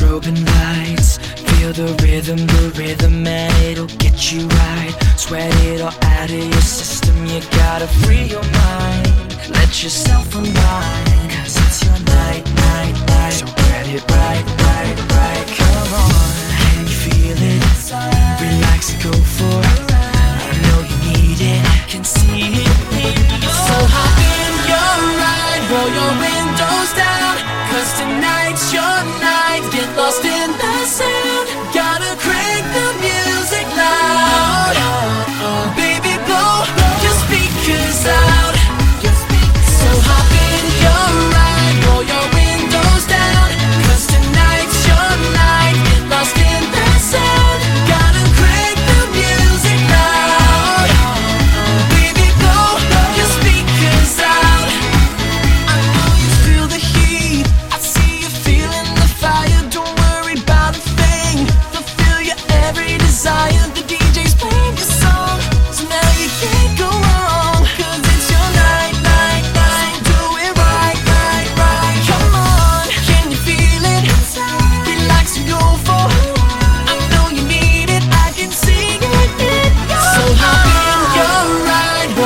strobing lights Feel the rhythm, the rhythm and it'll get you right. Sweat it all out of your system, you gotta free your mind. Let yourself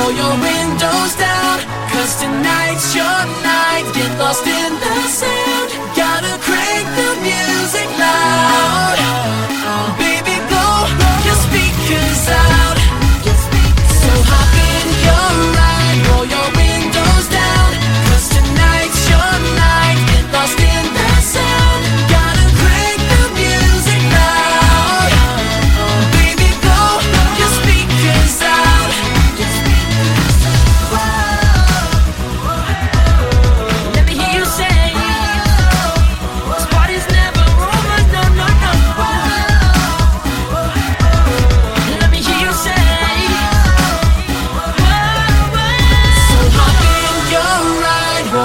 roll your windows down, cause tonight's your night. Get lost in the sand.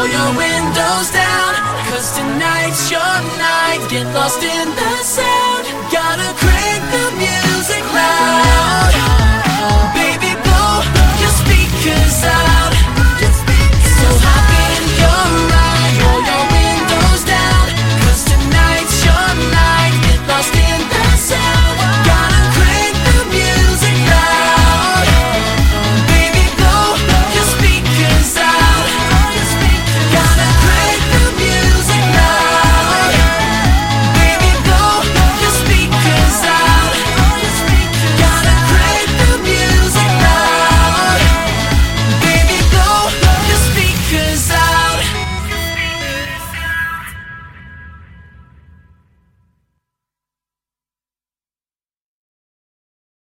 roll your windows down. Cause tonight's your night. Get lost in the sound.